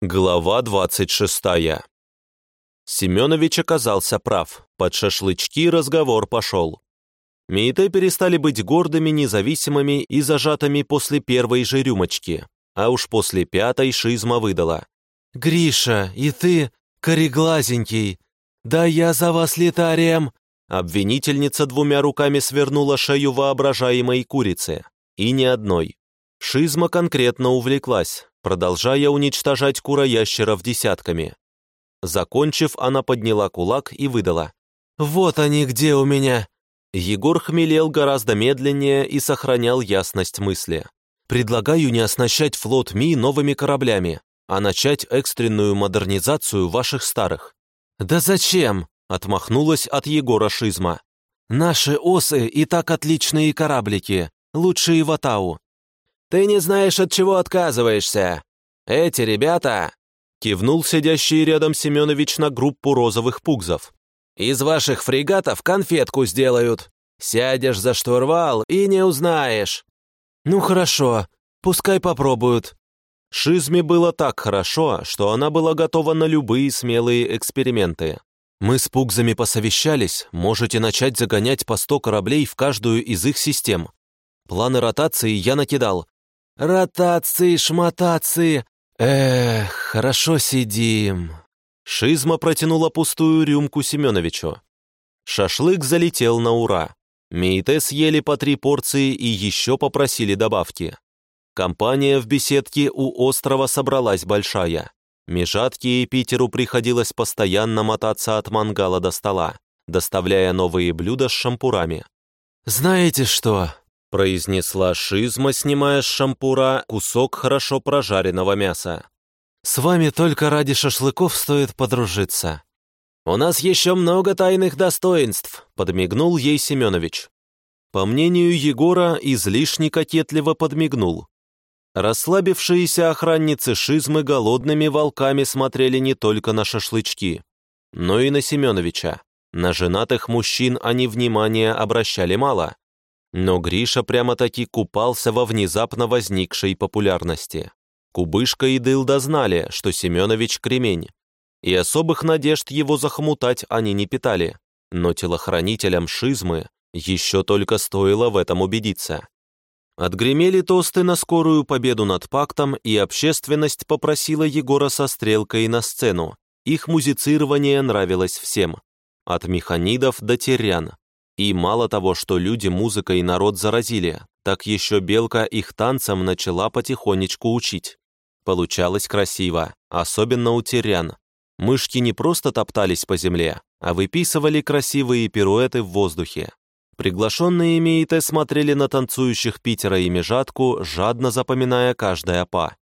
Глава 26. Семенович оказался прав. Под шашлычки разговор пошел. Мейте перестали быть гордыми, независимыми и зажатыми после первой же рюмочки. А уж после пятой шизма выдала. «Гриша, и ты, кореглазенький, да я за вас летарием!» Обвинительница двумя руками свернула шею воображаемой курицы. И ни одной. Шизма конкретно увлеклась, продолжая уничтожать кура-ящеров десятками. Закончив, она подняла кулак и выдала. «Вот они где у меня!» Егор хмелел гораздо медленнее и сохранял ясность мысли. «Предлагаю не оснащать флот Ми новыми кораблями, а начать экстренную модернизацию ваших старых». «Да зачем?» — отмахнулась от Егора Шизма. «Наши осы и так отличные кораблики, лучшие в Атау. «Ты не знаешь, от чего отказываешься. Эти ребята...» Кивнул сидящий рядом Семенович на группу розовых пугзов. «Из ваших фрегатов конфетку сделают. Сядешь за штурвал и не узнаешь». «Ну хорошо, пускай попробуют». Шизме было так хорошо, что она была готова на любые смелые эксперименты. Мы с пугзами посовещались, можете начать загонять по сто кораблей в каждую из их систем. Планы ротации я накидал, Ротации, шматации. Эх, хорошо сидим. Шизма протянула пустую рюмку Семеновичу. Шашлык залетел на ура. Мейте съели по три порции и еще попросили добавки. Компания в беседке у острова собралась большая. Межатке и Питеру приходилось постоянно мотаться от мангала до стола, доставляя новые блюда с шампурами. «Знаете что?» Произнесла шизма, снимая с шампура кусок хорошо прожаренного мяса. «С вами только ради шашлыков стоит подружиться». «У нас еще много тайных достоинств», — подмигнул ей Семенович. По мнению Егора, излишне кокетливо подмигнул. Расслабившиеся охранницы шизмы голодными волками смотрели не только на шашлычки, но и на Семеновича. На женатых мужчин они внимания обращали мало, но Гриша прямо-таки купался во внезапно возникшей популярности. Кубышка и Дылда знали, что Семенович кремень, и особых надежд его захмутать они не питали, но телохранителям шизмы еще только стоило в этом убедиться. Отгремели тосты на скорую победу над пактом, и общественность попросила Егора со стрелкой на сцену. Их музицирование нравилось всем, от механидов до терян, и мало того, что люди музыкой народ заразили, так еще Белка их танцам начала потихонечку учить. Получалось красиво, особенно у терян. Мышки не просто топтались по земле, а выписывали красивые пируэты в воздухе. Приглашенные Мейте смотрели на танцующих Питера и Межатку, жадно запоминая каждое па.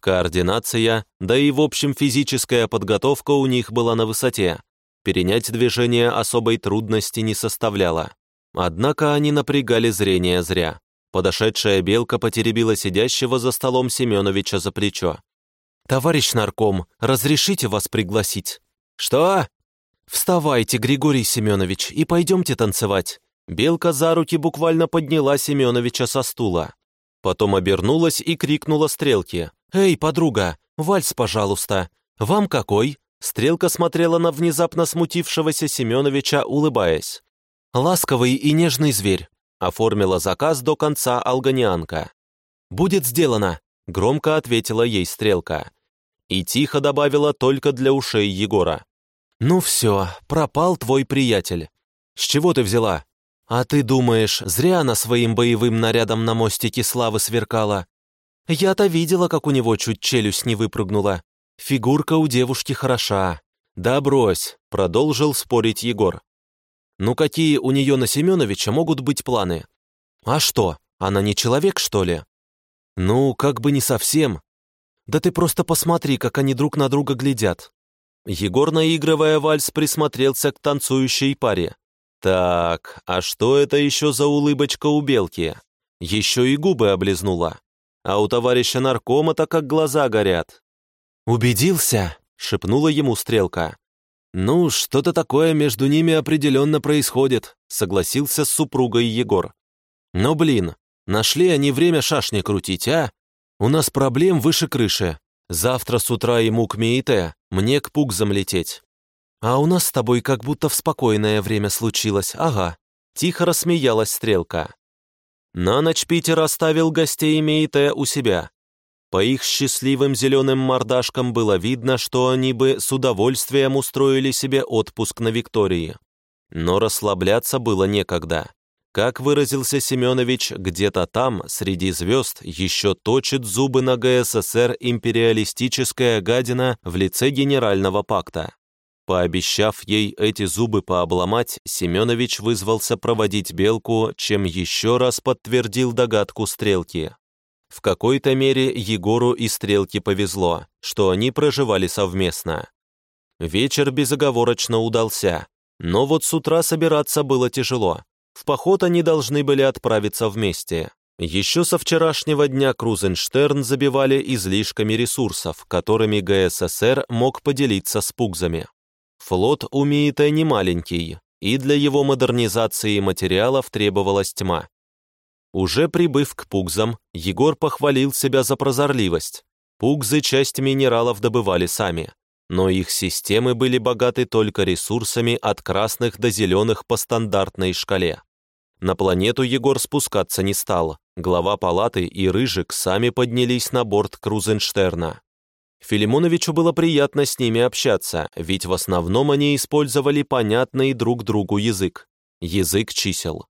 Координация, да и в общем физическая подготовка у них была на высоте, Перенять движение особой трудности не составляло. Однако они напрягали зрение зря. Подошедшая белка потеребила сидящего за столом Семеновича за плечо. «Товарищ нарком, разрешите вас пригласить?» «Что?» «Вставайте, Григорий Семенович, и пойдемте танцевать». Белка за руки буквально подняла Семеновича со стула. Потом обернулась и крикнула стрелке. «Эй, подруга, вальс, пожалуйста. Вам какой?» Стрелка смотрела на внезапно смутившегося Семеновича, улыбаясь. «Ласковый и нежный зверь», — оформила заказ до конца алганианка. «Будет сделано», — громко ответила ей Стрелка. И тихо добавила только для ушей Егора. «Ну все, пропал твой приятель. С чего ты взяла?» «А ты думаешь, зря она своим боевым нарядом на мостике славы сверкала? Я-то видела, как у него чуть челюсть не выпрыгнула. Фигурка у девушки хороша. Да брось, продолжил спорить Егор. Ну какие у нее на Семеновича могут быть планы? А что, она не человек, что ли? Ну, как бы не совсем. Да ты просто посмотри, как они друг на друга глядят. Егор, наигрывая вальс, присмотрелся к танцующей паре. Так, а что это еще за улыбочка у белки? Еще и губы облизнула. А у товарища наркома-то как глаза горят. «Убедился?» — шепнула ему стрелка. «Ну, что-то такое между ними определенно происходит», — согласился с супругой Егор. «Но, блин, нашли они время шашни крутить, а? У нас проблем выше крыши. Завтра с утра ему к Меите, мне к Пугзам лететь. А у нас с тобой как будто в спокойное время случилось, ага. Тихо рассмеялась Стрелка. На ночь Питер оставил гостей Меите у себя. По их счастливым зеленым мордашкам было видно, что они бы с удовольствием устроили себе отпуск на Виктории. Но расслабляться было некогда. Как выразился Семенович, где-то там, среди звезд, еще точит зубы на ГССР империалистическая гадина в лице Генерального пакта. Пообещав ей эти зубы пообломать, Семенович вызвался проводить Белку, чем еще раз подтвердил догадку Стрелки. В какой-то мере Егору и Стрелке повезло, что они проживали совместно. Вечер безоговорочно удался, но вот с утра собираться было тяжело. В поход они должны были отправиться вместе. Еще со вчерашнего дня Крузенштерн забивали излишками ресурсов, которыми ГССР мог поделиться с пугзами. Флот у Миита не маленький, и для его модернизации материалов требовалась тьма. Уже прибыв к пугзам, Егор похвалил себя за прозорливость. Пугзы часть минералов добывали сами, но их системы были богаты только ресурсами от красных до зеленых по стандартной шкале. На планету Егор спускаться не стал. Глава палаты и Рыжик сами поднялись на борт Крузенштерна. Филимоновичу было приятно с ними общаться, ведь в основном они использовали понятный друг другу язык. Язык чисел.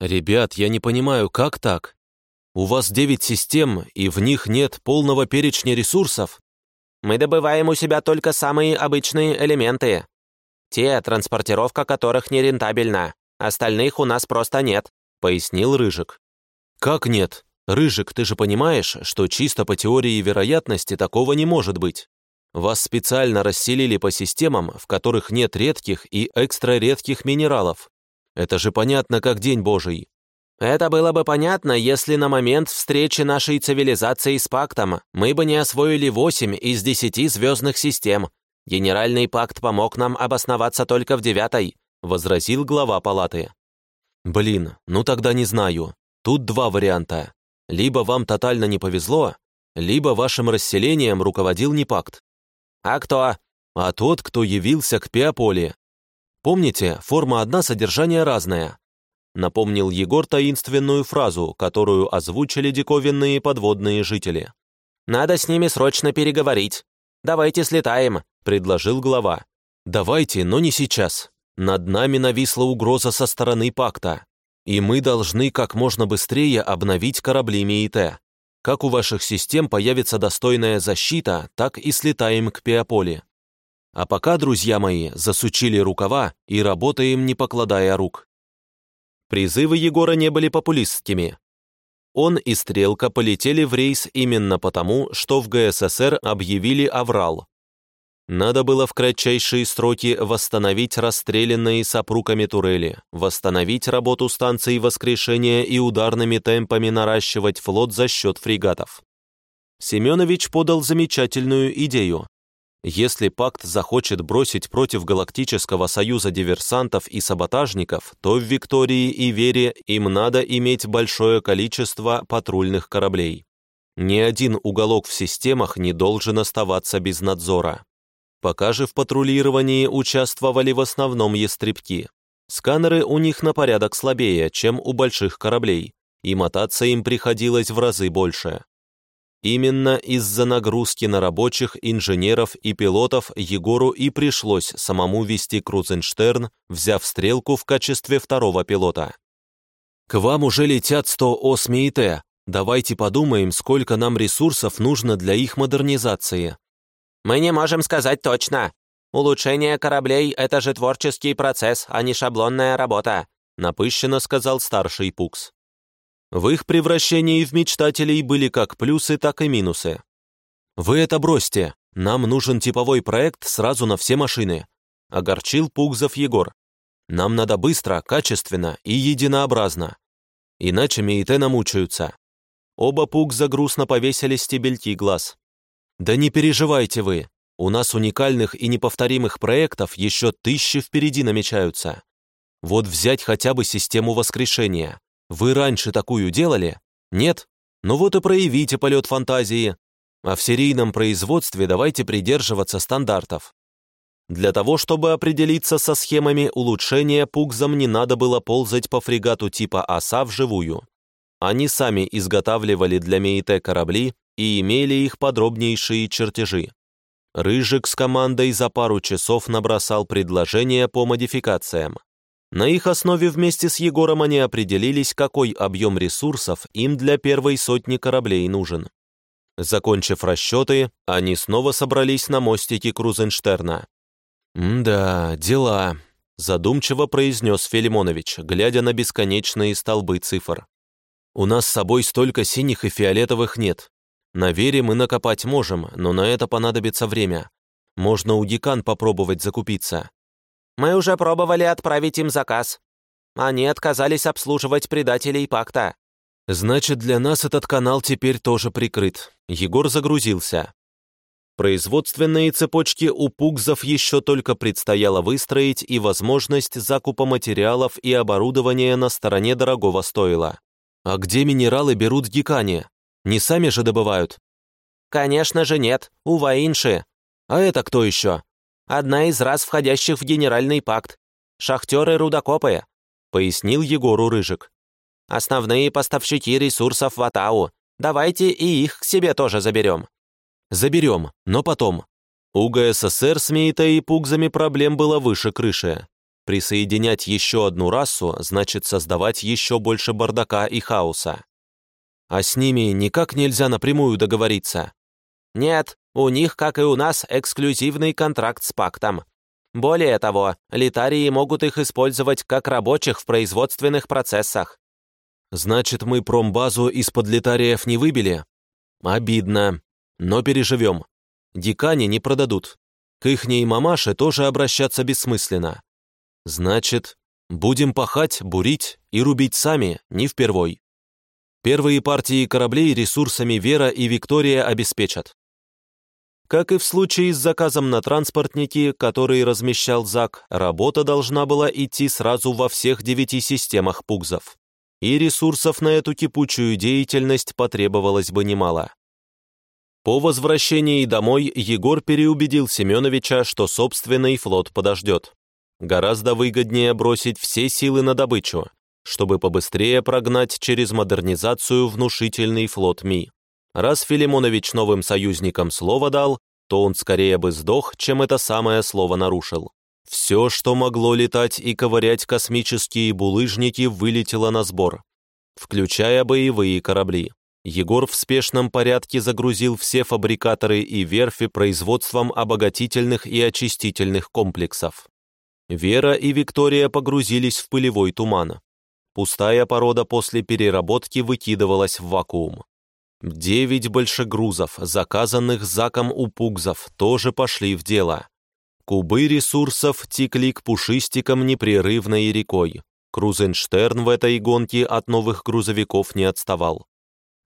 «Ребят, я не понимаю, как так? У вас девять систем, и в них нет полного перечня ресурсов?» «Мы добываем у себя только самые обычные элементы. Те, транспортировка которых нерентабельна. Остальных у нас просто нет», — пояснил Рыжик. «Как нет? «Рыжик, ты же понимаешь, что чисто по теории вероятности такого не может быть. Вас специально расселили по системам, в которых нет редких и экстраредких минералов. Это же понятно, как день божий». «Это было бы понятно, если на момент встречи нашей цивилизации с пактом мы бы не освоили восемь из десяти звездных систем. Генеральный пакт помог нам обосноваться только в девятой», — возразил глава палаты. «Блин, ну тогда не знаю. Тут два варианта. Либо вам тотально не повезло, либо вашим расселением руководил не пакт. А кто? А тот, кто явился к Пиаполе. Помните, форма одна, содержание разное. Напомнил Егор таинственную фразу, которую озвучили диковинные подводные жители. «Надо с ними срочно переговорить. Давайте слетаем», — предложил глава. «Давайте, но не сейчас. Над нами нависла угроза со стороны пакта и мы должны как можно быстрее обновить корабли МИИТ. Как у ваших систем появится достойная защита, так и слетаем к Пиаполе. А пока, друзья мои, засучили рукава и работаем, не покладая рук. Призывы Егора не были популистскими. Он и Стрелка полетели в рейс именно потому, что в ГССР объявили аврал, надо было в кратчайшие сроки восстановить расстрелянные сопруками турели, восстановить работу станций воскрешения и ударными темпами наращивать флот за счет фрегатов. Семенович подал замечательную идею. Если пакт захочет бросить против Галактического союза диверсантов и саботажников, то в Виктории и Вере им надо иметь большое количество патрульных кораблей. Ни один уголок в системах не должен оставаться без надзора. Пока же в патрулировании участвовали в основном ястребки. Сканеры у них на порядок слабее, чем у больших кораблей, и мотаться им приходилось в разы больше. Именно из-за нагрузки на рабочих, инженеров и пилотов Егору и пришлось самому вести Крузенштерн, взяв стрелку в качестве второго пилота. «К вам уже летят 100 ОСМИ Т. Давайте подумаем, сколько нам ресурсов нужно для их модернизации», мы не можем сказать точно. Улучшение кораблей — это же творческий процесс, а не шаблонная работа», напыщенно сказал старший Пукс. В их превращении в мечтателей были как плюсы, так и минусы. «Вы это бросьте, нам нужен типовой проект сразу на все машины», огорчил Пукзов Егор. «Нам надо быстро, качественно и единообразно. Иначе Мейте намучаются». Оба Пукза грустно повесили стебельки глаз. Да не переживайте вы, у нас уникальных и неповторимых проектов еще тысячи впереди намечаются. Вот взять хотя бы систему воскрешения. Вы раньше такую делали? Нет? Ну вот и проявите полет фантазии. а в серийном производстве давайте придерживаться стандартов. Для того, чтобы определиться со схемами улучшения, пугзам не надо было ползать по фрегату типа «Оса» вживую. Они сами изготавливали для МЕИТ корабли и имели их подробнейшие чертежи. Рыжик с командой за пару часов набросал предложения по модификациям. На их основе вместе с Егором они определились, какой объем ресурсов им для первой сотни кораблей нужен. Закончив расчеты, они снова собрались на мостике Крузенштерна. «Да, дела», — задумчиво произнес Филимонович, глядя на бесконечные столбы цифр. «У нас с собой столько синих и фиолетовых нет. На вере мы накопать можем, но на это понадобится время. Можно у декан попробовать закупиться. Мы уже пробовали отправить им заказ. Они отказались обслуживать предателей пакта. Значит, для нас этот канал теперь тоже прикрыт. Егор загрузился. Производственные цепочки у пугзов еще только предстояло выстроить, и возможность закупа материалов и оборудования на стороне дорогого стоила. А где минералы берут дикане? Не сами же добывают? Конечно же нет, у Ваинши. А это кто еще? Одна из раз входящих в генеральный пакт. Шахтеры-рудокопы», — пояснил Егору Рыжик. «Основные поставщики ресурсов в Атау. Давайте и их к себе тоже заберем». «Заберем, но потом». У ГССР с Мейтой и Пугзами проблем было выше крыши. Присоединять еще одну расу значит создавать еще больше бардака и хаоса. А с ними никак нельзя напрямую договориться. «Нет, у них, как и у нас, эксклюзивный контракт с пактом. Более того, литарии могут их использовать как рабочих в производственных процессах». «Значит, мы промбазу из-под литариев не выбили?» «Обидно. Но переживем. Дикане не продадут. К ихней мамаше тоже обращаться бессмысленно. Значит, будем пахать, бурить и рубить сами, не впервой. Первые партии кораблей ресурсами Вера и Виктория обеспечат. Как и в случае с заказом на транспортники, который размещал ЗАК, работа должна была идти сразу во всех девяти системах пугзов. И ресурсов на эту кипучую деятельность потребовалось бы немало. По возвращении домой Егор переубедил Семеновича, что собственный флот подождет. Гораздо выгоднее бросить все силы на добычу, чтобы побыстрее прогнать через модернизацию внушительный флот Ми. Раз Филимонович новым союзникам слово дал, то он скорее бы сдох, чем это самое слово нарушил. Все, что могло летать и ковырять космические булыжники, вылетело на сбор, включая боевые корабли. Егор в спешном порядке загрузил все фабрикаторы и верфи производством обогатительных и очистительных комплексов. Вера и Виктория погрузились в пылевой туман. Пустая порода после переработки выкидывалась в вакуум. Девять большегрузов, заказанных Заком у пугзов, тоже пошли в дело. Кубы ресурсов текли к пушистикам непрерывной рекой. Крузенштерн в этой гонке от новых грузовиков не отставал.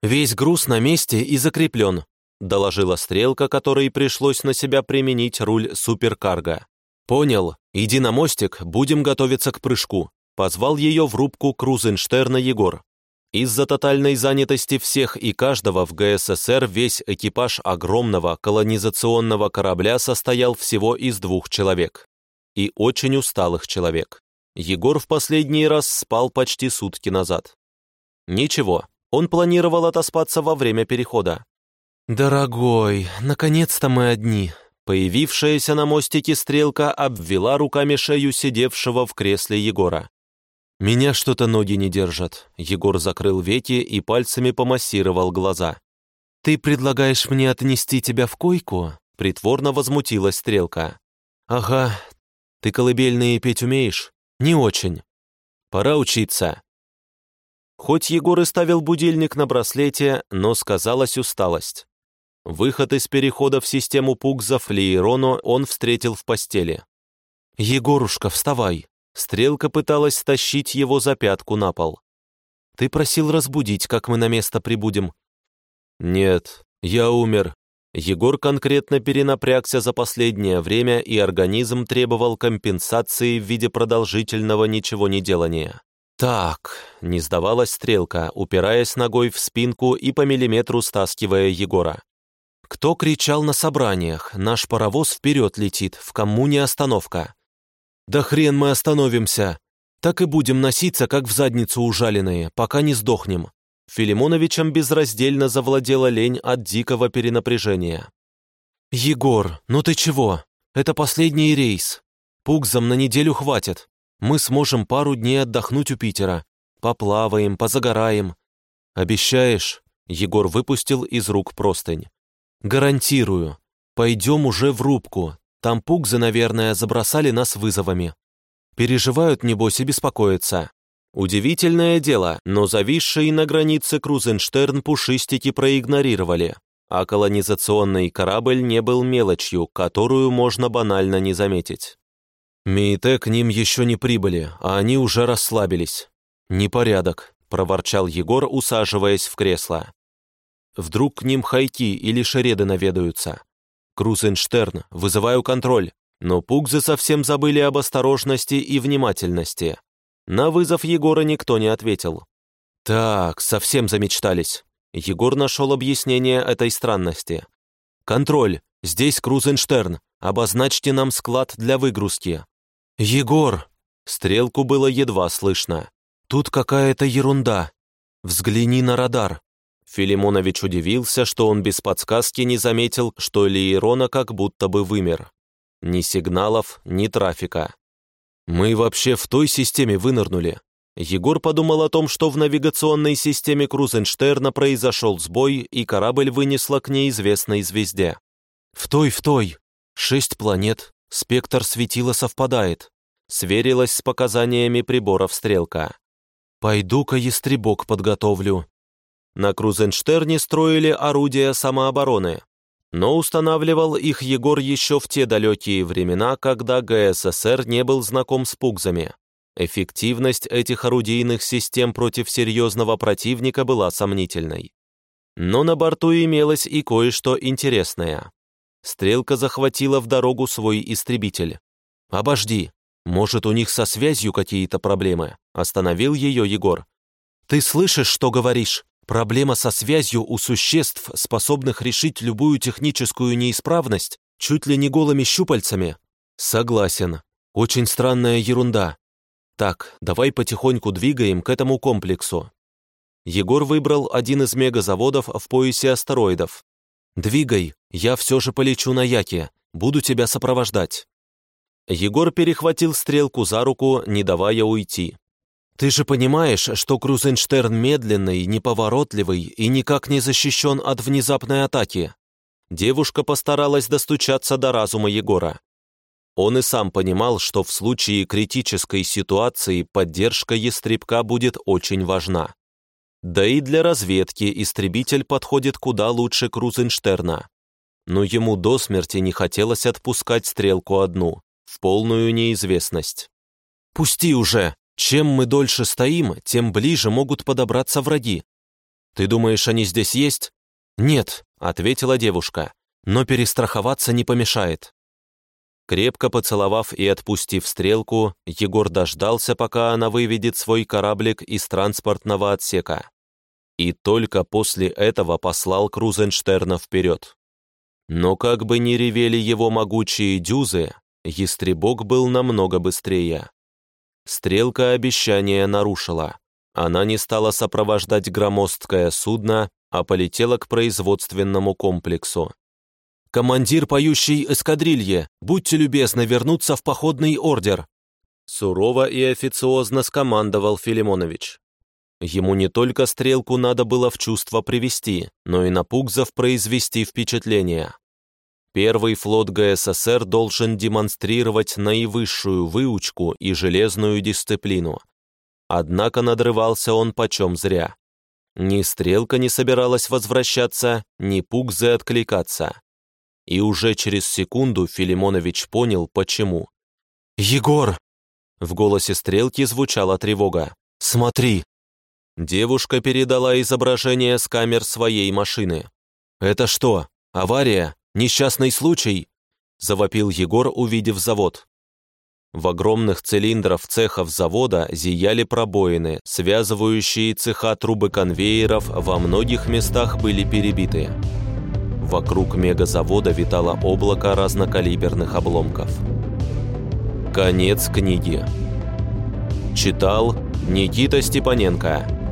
«Весь груз на месте и закреплен», — доложила стрелка, которой пришлось на себя применить руль суперкарга. «Понял. Иди на мостик, будем готовиться к прыжку», — позвал ее в рубку Крузенштерна Егор. Из-за тотальной занятости всех и каждого в ГССР весь экипаж огромного колонизационного корабля состоял всего из двух человек. И очень усталых человек. Егор в последний раз спал почти сутки назад. Ничего, он планировал отоспаться во время перехода. «Дорогой, наконец-то мы одни», Появившаяся на мостике стрелка обвела руками шею сидевшего в кресле Егора. «Меня что-то ноги не держат». Егор закрыл веки и пальцами помассировал глаза. «Ты предлагаешь мне отнести тебя в койку?» Притворно возмутилась стрелка. «Ага. Ты колыбельные петь умеешь?» «Не очень. Пора учиться». Хоть Егор и ставил будильник на браслете, но сказалась усталость. Выход из перехода в систему пугзов Лиерону он встретил в постели. «Егорушка, вставай!» Стрелка пыталась стащить его за пятку на пол. «Ты просил разбудить, как мы на место прибудем». «Нет, я умер». Егор конкретно перенапрягся за последнее время, и организм требовал компенсации в виде продолжительного ничего не делания. «Так», — не сдавалась стрелка, упираясь ногой в спинку и по миллиметру стаскивая Егора. Кто кричал на собраниях? Наш паровоз вперед летит, в коммуне остановка. Да хрен мы остановимся. Так и будем носиться, как в задницу ужаленные, пока не сдохнем. Филимоновичем безраздельно завладела лень от дикого перенапряжения. «Егор, ну ты чего? Это последний рейс. Пугзам на неделю хватит. Мы сможем пару дней отдохнуть у Питера. Поплаваем, позагораем. Обещаешь?» Егор выпустил из рук простынь. «Гарантирую. Пойдем уже в рубку. Там пугзы, наверное, забросали нас вызовами. Переживают, небось, и беспокоятся. Удивительное дело, но зависшие на границе Крузенштерн пушистики проигнорировали, а колонизационный корабль не был мелочью, которую можно банально не заметить. Мейте к ним еще не прибыли, а они уже расслабились. «Непорядок», — проворчал Егор, усаживаясь в кресло. «Вдруг к ним хайки или шереды наведаются. Крузенштерн, вызываю контроль, но пугзы совсем забыли об осторожности и внимательности. На вызов Егора никто не ответил. «Так, совсем замечтались». Егор нашел объяснение этой странности. «Контроль, здесь Крузенштерн, обозначьте нам склад для выгрузки». «Егор!» Стрелку было едва слышно. «Тут какая-то ерунда. Взгляни на радар». Филимонович удивился, что он без подсказки не заметил, что Лиерона как будто бы вымер. Ни сигналов, ни трафика. Мы вообще в той системе вынырнули. Егор подумал о том, что в навигационной системе Крузенштерна произошел сбой, и корабль вынесло к неизвестной звезде. В той, в той. Шесть планет, спектр светила совпадает. Сверилась с показаниями приборов стрелка. Пойду-ка ястребок подготовлю. На Крузенштерне строили орудия самообороны, но устанавливал их Егор еще в те далекие времена, когда ГССР не был знаком с пугзами. Эффективность этих орудийных систем против серьезного противника была сомнительной. Но на борту имелось и кое-что интересное. Стрелка захватила в дорогу свой истребитель. «Обожди, может, у них со связью какие-то проблемы?» Остановил ее Егор. «Ты слышишь, что говоришь?» Проблема со связью у существ, способных решить любую техническую неисправность, чуть ли не голыми щупальцами? Согласен. Очень странная ерунда. Так, давай потихоньку двигаем к этому комплексу. Егор выбрал один из мегазаводов в поясе астероидов. «Двигай, я все же полечу на Яке, буду тебя сопровождать». Егор перехватил стрелку за руку, не давая уйти. Ты же понимаешь, что Крузенштерн медленный, неповоротливый и никак не защищен от внезапной атаки. Девушка постаралась достучаться до разума Егора. Он и сам понимал, что в случае критической ситуации поддержка ястребка будет очень важна. Да и для разведки истребитель подходит куда лучше Крузенштерна. Но ему до смерти не хотелось отпускать стрелку одну, в полную неизвестность. «Пусти уже!» Чем мы дольше стоим, тем ближе могут подобраться враги. Ты думаешь, они здесь есть? Нет, ответила девушка, но перестраховаться не помешает. Крепко поцеловав и отпустив стрелку, Егор дождался, пока она выведет свой кораблик из транспортного отсека. И только после этого послал Крузенштерна вперед. Но как бы ни ревели его могучие дюзы, Ястребок был намного быстрее. Стрелка обещания нарушила. Она не стала сопровождать громоздкое судно, а полетела к производственному комплексу. «Командир поющей эскадрильи, будьте любезны вернуться в походный ордер!» Сурово и официозно скомандовал Филимонович. Ему не только стрелку надо было в чувство привести, но и на Пугзов произвести впечатление. Первый флот ГССР должен демонстрировать наивысшую выучку и железную дисциплину. Однако надрывался он почем зря. Ни стрелка не собиралась возвращаться, ни пугзы откликаться. И уже через секунду Филимонович понял, почему. «Егор!» В голосе стрелки звучала тревога. «Смотри!» Девушка передала изображение с камер своей машины. «Это что, авария?» Несчастный случай!» — завопил Егор, увидев завод. В огромных цилиндрах цехов завода зияли пробоины, связывающие цеха трубы конвейеров во многих местах были перебиты. Вокруг мегазавода витало облако разнокалиберных обломков. Конец книги. Читал Никита Степаненко.